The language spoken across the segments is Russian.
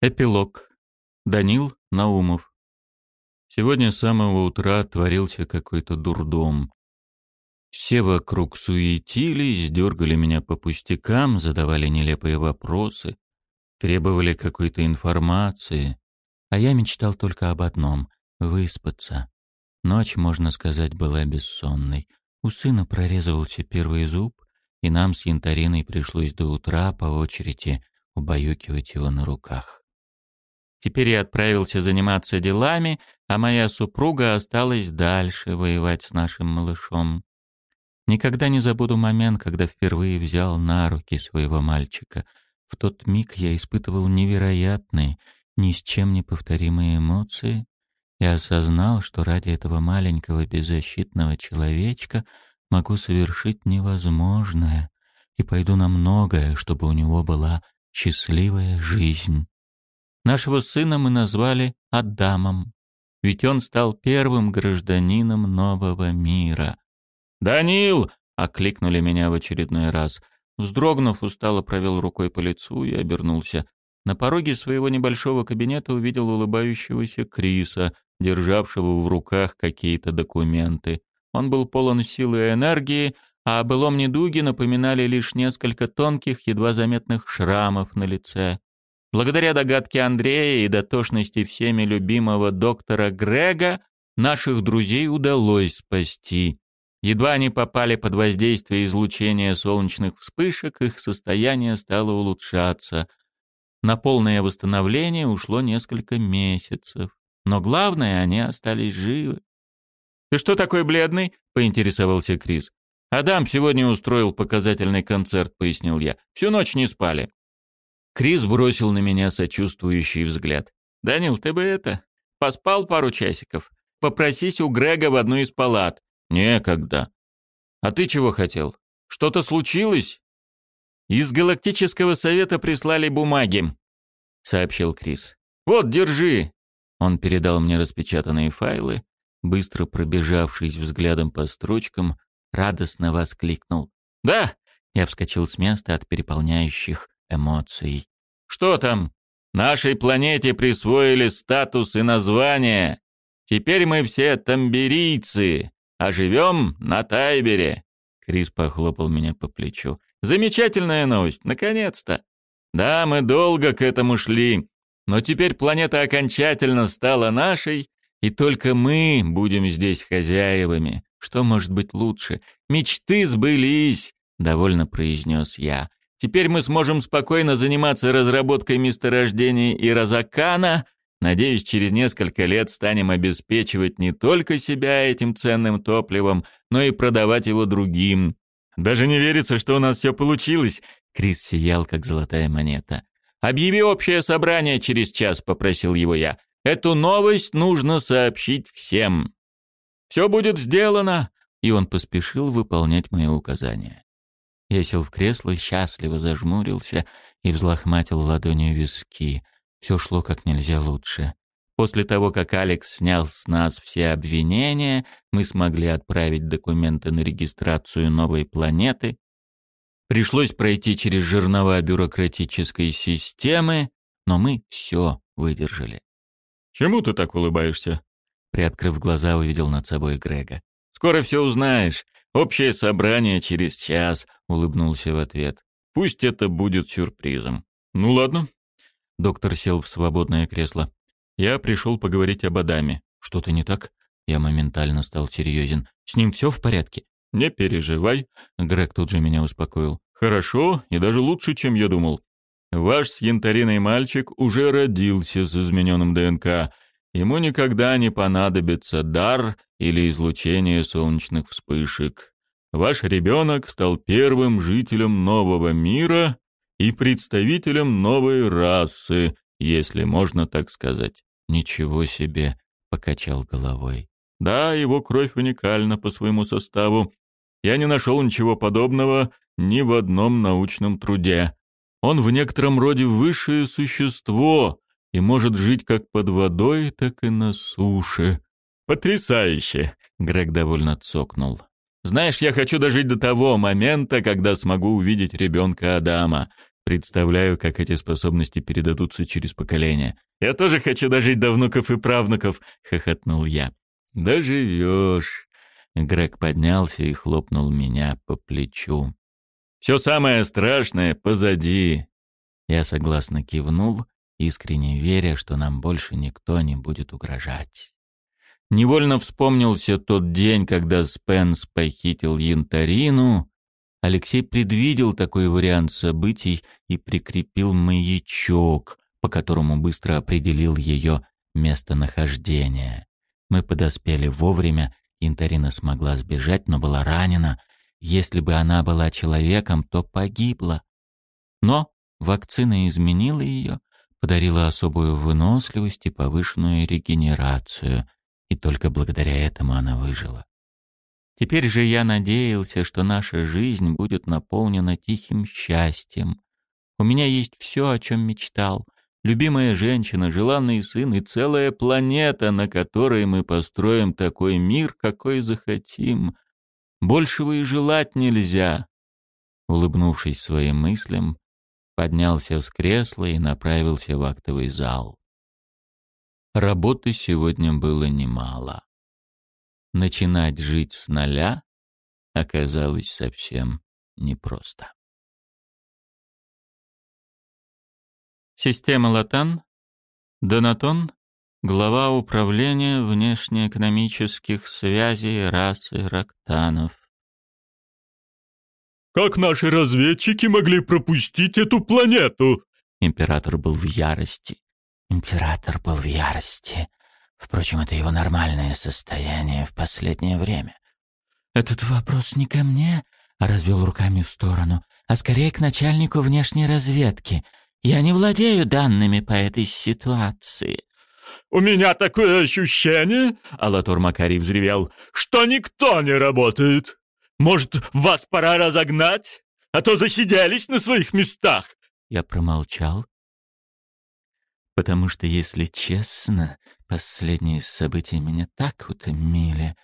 Эпилог. Данил Наумов. Сегодня с самого утра творился какой-то дурдом. Все вокруг суетились, дергали меня по пустякам, задавали нелепые вопросы, требовали какой-то информации. А я мечтал только об одном — выспаться. Ночь, можно сказать, была бессонной. У сына прорезывался первый зуб, и нам с Янтариной пришлось до утра по очереди убаюкивать его на руках. Теперь я отправился заниматься делами, а моя супруга осталась дальше воевать с нашим малышом. Никогда не забуду момент, когда впервые взял на руки своего мальчика. В тот миг я испытывал невероятные, ни с чем не повторимые эмоции. Я осознал, что ради этого маленького беззащитного человечка могу совершить невозможное и пойду на многое, чтобы у него была счастливая жизнь. Нашего сына мы назвали Адамом, ведь он стал первым гражданином нового мира. «Данил!» — окликнули меня в очередной раз. Вздрогнув, устало провел рукой по лицу и обернулся. На пороге своего небольшого кабинета увидел улыбающегося Криса, державшего в руках какие-то документы. Он был полон силы и энергии, а о былом недуге напоминали лишь несколько тонких, едва заметных шрамов на лице. Благодаря догадке Андрея и дотошности всеми любимого доктора Грега, наших друзей удалось спасти. Едва они попали под воздействие излучения солнечных вспышек, их состояние стало улучшаться. На полное восстановление ушло несколько месяцев. Но главное, они остались живы. «Ты что такой бледный?» — поинтересовался Крис. «Адам сегодня устроил показательный концерт», — пояснил я. «Всю ночь не спали». Крис бросил на меня сочувствующий взгляд. «Данил, ты бы это... Поспал пару часиков. Попросись у Грега в одну из палат». «Некогда». «А ты чего хотел? Что-то случилось?» «Из Галактического совета прислали бумаги», — сообщил Крис. «Вот, держи». Он передал мне распечатанные файлы, быстро пробежавшись взглядом по строчкам, радостно воскликнул. «Да!» — я вскочил с места от переполняющих эмоций. Что там? Нашей планете присвоили статус и название. Теперь мы все тамберийцы, а живем на Тайбере. Крис похлопал меня по плечу. Замечательная новость, наконец-то. Да, мы долго к этому шли, но теперь планета окончательно стала нашей, и только мы будем здесь хозяевами. Что может быть лучше? Мечты сбылись, довольно произнес я. Теперь мы сможем спокойно заниматься разработкой месторождений Иразакана. Надеюсь, через несколько лет станем обеспечивать не только себя этим ценным топливом, но и продавать его другим. Даже не верится, что у нас все получилось. Крис сиял, как золотая монета. «Объяви общее собрание через час», — попросил его я. «Эту новость нужно сообщить всем». «Все будет сделано», — и он поспешил выполнять мои указания. Я сел в кресло, счастливо зажмурился и взлохматил ладонью виски. Все шло как нельзя лучше. После того, как Алекс снял с нас все обвинения, мы смогли отправить документы на регистрацию новой планеты. Пришлось пройти через жернова бюрократической системы, но мы все выдержали. «Чему ты так улыбаешься?» Приоткрыв глаза, увидел над собой Грега. «Скоро все узнаешь. Общее собрание через час», — улыбнулся в ответ. «Пусть это будет сюрпризом». «Ну ладно». Доктор сел в свободное кресло. «Я пришел поговорить об Адаме. Что-то не так?» Я моментально стал серьезен. «С ним все в порядке?» «Не переживай», — Грег тут же меня успокоил. «Хорошо, и даже лучше, чем я думал. Ваш с янтариной мальчик уже родился с измененным ДНК. Ему никогда не понадобится дар или излучение солнечных вспышек. Ваш ребенок стал первым жителем нового мира и представителем новой расы, если можно так сказать. Ничего себе, покачал головой. Да, его кровь уникальна по своему составу. Я не нашел ничего подобного ни в одном научном труде. Он в некотором роде высшее существо и может жить как под водой, так и на суше. Потрясающе, Грег довольно цокнул. Знаешь, я хочу дожить до того момента, когда смогу увидеть ребенка Адама. Представляю, как эти способности передадутся через поколения. Я тоже хочу дожить до внуков и правнуков, хохотнул я. Доживешь. Грег поднялся и хлопнул меня по плечу. Все самое страшное позади. Я согласно кивнул, искренне веря, что нам больше никто не будет угрожать. Невольно вспомнился тот день, когда Спенс похитил Янтарину, Алексей предвидел такой вариант событий и прикрепил маячок, по которому быстро определил ее местонахождение. Мы подоспели вовремя, Интарина смогла сбежать, но была ранена. Если бы она была человеком, то погибла. Но вакцина изменила ее, подарила особую выносливость и повышенную регенерацию, и только благодаря этому она выжила. Теперь же я надеялся, что наша жизнь будет наполнена тихим счастьем. У меня есть все, о чем мечтал. Любимая женщина, желанный сын и целая планета, на которой мы построим такой мир, какой захотим. Большего и желать нельзя. Улыбнувшись своим мыслям, поднялся с кресла и направился в актовый зал. Работы сегодня было немало начинать жить с нуля оказалось совсем непросто. Система Латан, Донатон, глава управления внешнеэкономических связей расы Рактанов. «Как наши разведчики могли пропустить эту планету?» Император был в ярости. Император был в ярости. Впрочем, это его нормальное состояние в последнее время. «Этот вопрос не ко мне», — развел руками в сторону, «а скорее к начальнику внешней разведки. Я не владею данными по этой ситуации». «У меня такое ощущение», — Алатур Макарий взревел, «что никто не работает. Может, вас пора разогнать? А то засиделись на своих местах». Я промолчал, потому что, если честно, последние события меня так утомили.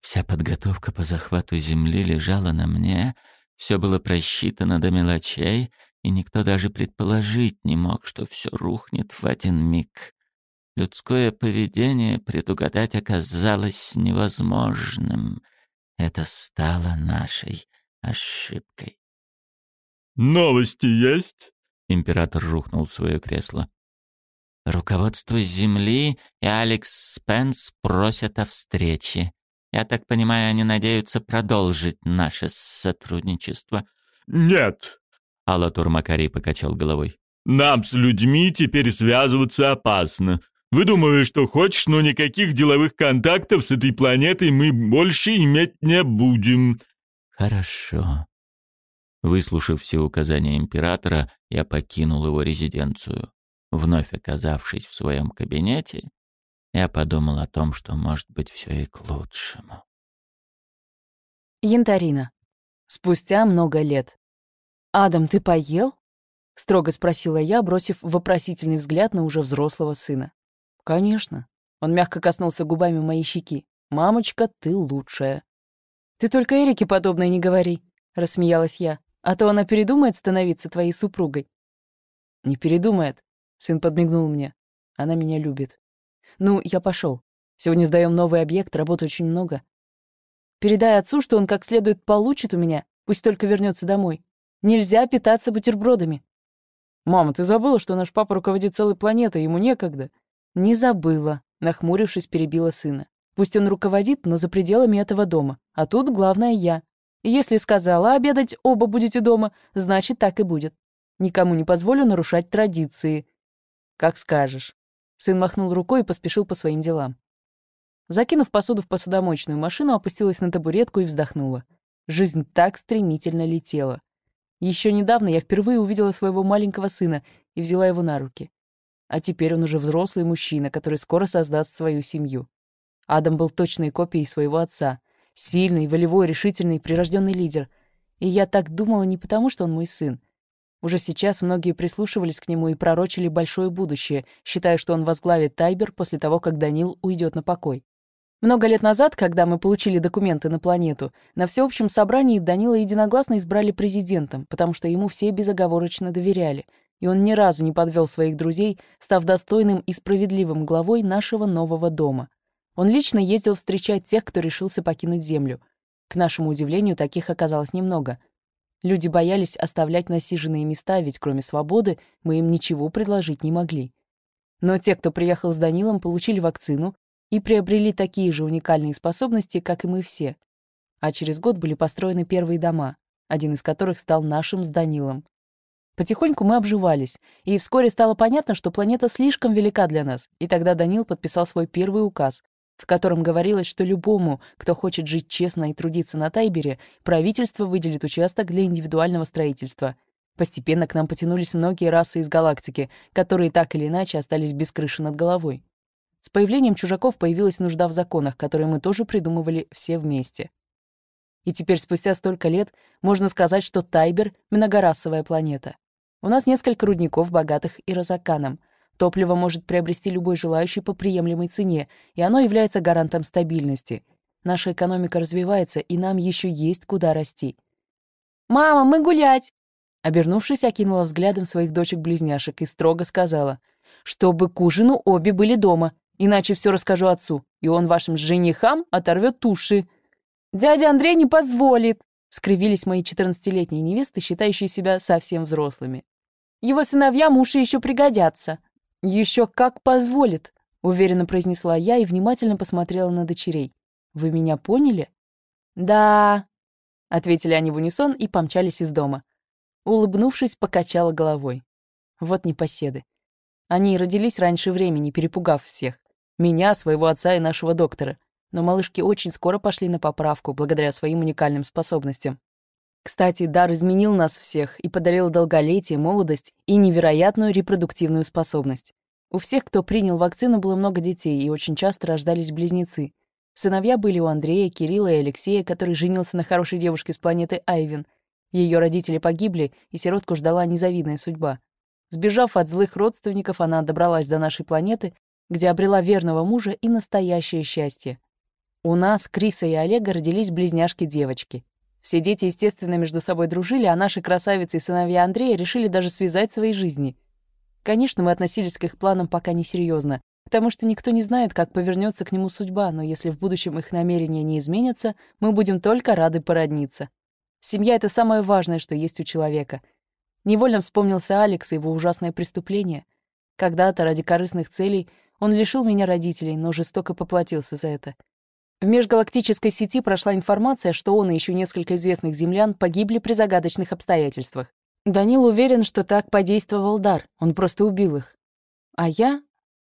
Вся подготовка по захвату земли лежала на мне, все было просчитано до мелочей, и никто даже предположить не мог, что все рухнет в один миг. Людское поведение предугадать оказалось невозможным. Это стало нашей ошибкой. «Новости есть?» Император рухнул в свое кресло. Руководство Земли и Алекс Спенс просят о встрече. Я так понимаю, они надеются продолжить наше сотрудничество. Нет. Алатур Макарий покачал головой. Нам с людьми теперь связываться опасно. Выдумывай, что хочешь, но никаких деловых контактов с этой планетой мы больше иметь не будем. Хорошо. Выслушав все указания императора, я покинул его резиденцию. Вновь оказавшись в своем кабинете, я подумал о том, что, может быть, все и к лучшему. Янтарина. Спустя много лет. «Адам, ты поел?» — строго спросила я, бросив вопросительный взгляд на уже взрослого сына. «Конечно». Он мягко коснулся губами моей щеки. «Мамочка, ты лучшая». «Ты только Эрике подобное не говори», — рассмеялась я. «А то она передумает становиться твоей супругой». «Не передумает. Сын подмигнул мне. Она меня любит. Ну, я пошел. Сегодня сдаем новый объект, работы очень много. Передай отцу, что он как следует получит у меня, пусть только вернется домой. Нельзя питаться бутербродами. Мама, ты забыла, что наш папа руководит целой планетой, ему некогда? Не забыла, нахмурившись, перебила сына. Пусть он руководит, но за пределами этого дома. А тут главное я. Если сказала обедать оба будете дома, значит, так и будет. Никому не позволю нарушать традиции. «Как скажешь». Сын махнул рукой и поспешил по своим делам. Закинув посуду в посудомоечную машину, опустилась на табуретку и вздохнула. Жизнь так стремительно летела. Еще недавно я впервые увидела своего маленького сына и взяла его на руки. А теперь он уже взрослый мужчина, который скоро создаст свою семью. Адам был точной копией своего отца. Сильный, волевой, решительный, прирожденный лидер. И я так думала не потому, что он мой сын, уже сейчас многие прислушивались к нему и пророчили большое будущее, считая, что он возглавит Тайбер после того, как Данил уйдет на покой. Много лет назад, когда мы получили документы на планету, на всеобщем собрании Данила единогласно избрали президентом, потому что ему все безоговорочно доверяли, и он ни разу не подвел своих друзей, став достойным и справедливым главой нашего нового дома. Он лично ездил встречать тех, кто решился покинуть Землю. К нашему удивлению, таких оказалось немного. Люди боялись оставлять насиженные места, ведь кроме свободы мы им ничего предложить не могли. Но те, кто приехал с Данилом, получили вакцину, и приобрели такие же уникальные способности, как и мы все. А через год были построены первые дома, один из которых стал нашим с Данилом. Потихоньку мы обживались, и вскоре стало понятно, что планета слишком велика для нас, и тогда Данил подписал свой первый указ, в котором говорилось, что любому, кто хочет жить честно и трудиться на Тайбере, правительство выделит участок для индивидуального строительства. Постепенно к нам потянулись многие расы из галактики, которые так или иначе остались без крыши над головой. С появлением чужаков появилась нужда в законах, которые мы тоже придумывали все вместе. И теперь, спустя столько лет, можно сказать, что Тайбер — многорасовая планета. У нас несколько рудников, богатых и розаканом. Топливо может приобрести любой желающий по приемлемой цене, и оно является гарантом стабильности. Наша экономика развивается, и нам еще есть куда расти. «Мама, мы гулять!» Обернувшись, окинула взглядом своих дочек-близняшек и строго сказала, «Чтобы к ужину обе были дома, Иначе все расскажу отцу, и он вашим женихам оторвет туши. Дядя Андрей не позволит, скривились мои четырнадцатилетние невесты, считающие себя совсем взрослыми. Его сыновьям уши еще пригодятся. Еще как позволит, уверенно произнесла я и внимательно посмотрела на дочерей. Вы меня поняли? Да, ответили они в унисон и помчались из дома. Улыбнувшись, покачала головой. Вот непоседы. Они родились раньше времени, перепугав всех. Меня, своего отца и нашего доктора. Но малышки очень скоро пошли на поправку, благодаря своим уникальным способностям. Кстати, дар изменил нас всех и подарил долголетие, молодость и невероятную репродуктивную способность. У всех, кто принял вакцину, было много детей, и очень часто рождались близнецы. Сыновья были у Андрея, Кирилла и Алексея, который женился на хорошей девушке с планеты Айвен. Ее родители погибли, и сиротку ждала незавидная судьба. Сбежав от злых родственников, она добралась до нашей планеты, где обрела верного мужа и настоящее счастье. У нас, Криса и Олега, родились близняшки-девочки. Все дети, естественно, между собой дружили, а наши красавицы и сыновья Андрея решили даже связать свои жизни. Конечно, мы относились к их планам пока несерьезно, потому что никто не знает, как повернется к нему судьба, но если в будущем их намерения не изменятся, мы будем только рады породниться. Семья — это самое важное, что есть у человека — Невольно вспомнился Алекс и его ужасное преступление. Когда-то ради корыстных целей он лишил меня родителей, но жестоко поплатился за это. В межгалактической сети прошла информация, что он и еще несколько известных землян погибли при загадочных обстоятельствах. Данил уверен, что так подействовал дар, он просто убил их. А я?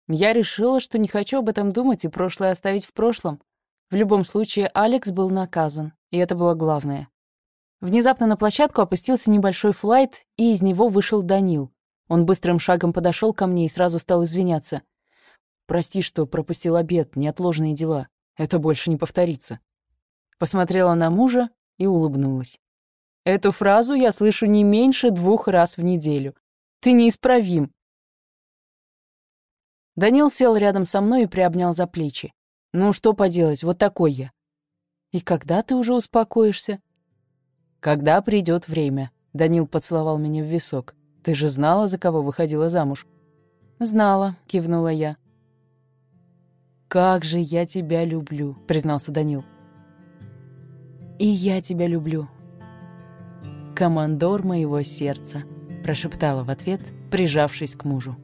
Я решила, что не хочу об этом думать и прошлое оставить в прошлом. В любом случае, Алекс был наказан, и это было главное. Внезапно на площадку опустился небольшой флайт, и из него вышел Данил. Он быстрым шагом подошел ко мне и сразу стал извиняться. «Прости, что пропустил обед, неотложные дела. Это больше не повторится». Посмотрела на мужа и улыбнулась. Эту фразу я слышу не меньше двух раз в неделю. Ты неисправим. Данил сел рядом со мной и приобнял за плечи. Ну, что поделать, вот такой я. И когда ты уже успокоишься? «Когда придет время?» — Данил поцеловал меня в висок. «Ты же знала, за кого выходила замуж?» «Знала», — кивнула я. «Как же я тебя люблю», — признался Данил. «И я тебя люблю». «Командор моего сердца», — прошептала в ответ, прижавшись к мужу.